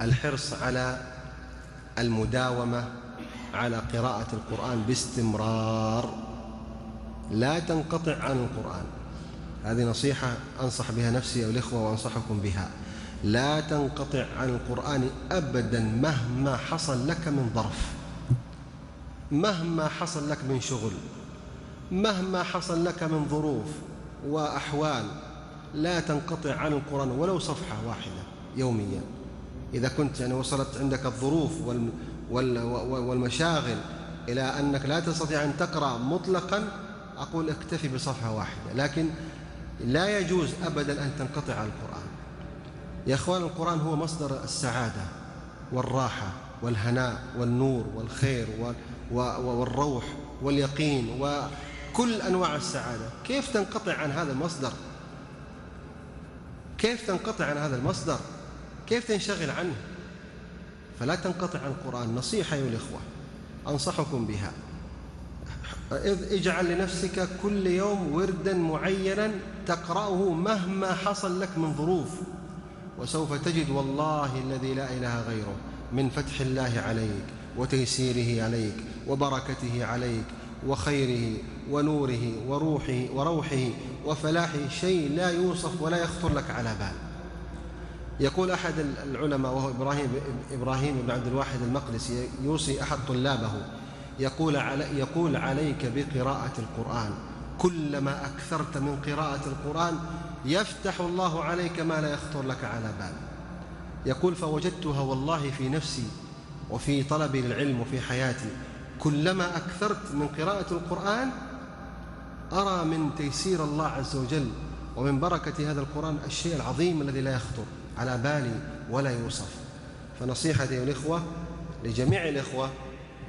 الحرص على المداومة على قراءة القرآن باستمرار. لا تنقطع عن القرآن. هذه نصيحة أنصح بها نفسي والإخوة وأنصحكم بها. لا تنقطع عن القرآن أبدا مهما حصل لك من ظرف. مهما حصل لك من شغل. مهما حصل لك من ظروف وأحوال. لا تنقطع عن القرآن ولو صفحة واحدة يوميا. إذا كنت يعني وصلت عندك الظروف والمشاغل إلى أنك لا تستطيع أن تقرأ مطلقا أقول اكتفي بصفحة واحدة. لكن لا يجوز أبدا أن تنقطع عن القرآن. يا أخوان القرآن هو مصدر السعادة والراحة والهناء والنور والخير والروح واليقين وكل أنواع السعادة. كيف تنقطع عن هذا المصدر؟ كيف تنقطع عن هذا المصدر؟ كيف تنشغل عنه؟ فلا تنقطع عن القرآن. نصيحة أيها الإخوة أنصحكم بها. اجعل لنفسك كل يوم وردا معينا تقرأه مهما حصل لك من ظروف. وسوف تجد والله الذي لا إله غيره من فتح الله عليك وتيسيره عليك وبركته عليك وخيره ونوره وروحه وروحه وفلاحه. شيء لا يوصف ولا يخطر لك على بال. يقول أحد العلماء وهو إبراهيم, إبراهيم بن عبد الواحد المقدسي يوصي أحد طلابه يقول, علي يقول عليك بقراءة القرآن. كلما أكثرت من قراءة القرآن يفتح الله عليك ما لا يخطر لك على بال. يقول فوجدتها والله في نفسي وفي طلبي للعلم وفي حياتي. كلما أكثرت من قراءة القرآن أرى من تيسير الله عز وجل ومن بركة هذا القرآن الشيء العظيم الذي لا يخطر على بالي ولا يوصف. فنصيحتي الإخوة لجميع الإخوة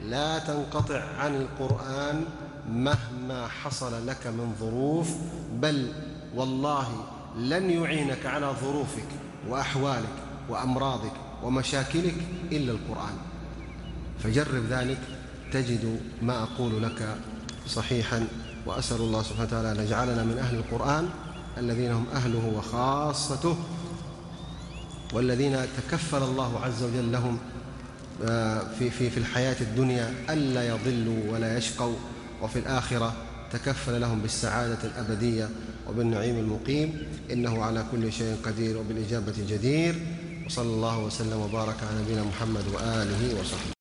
لا تنقطع عن القرآن مهما حصل لك من ظروف بل والله لن يعينك على ظروفك وأحوالك وأمراضك ومشاكلك إلا القرآن. فجرب ذلك تجد ما أقول لك صحيحا وأسأل الله سبحانه وتعالى أن يجعلنا من أهل القرآن الذين هم أهله وخاصته والذين تكفل الله عز وجل لهم آه، في في في الحياة الدنيا ألا يضلوا ولا يشقوا وفي الآخرة تكفل لهم بالسعادة الأبدية وبالنعيم المقيم إنه على كل شيء قدير وبالإجابة جدير وصلى الله وسلم وبارك على نبينا محمد وآله وصحبه.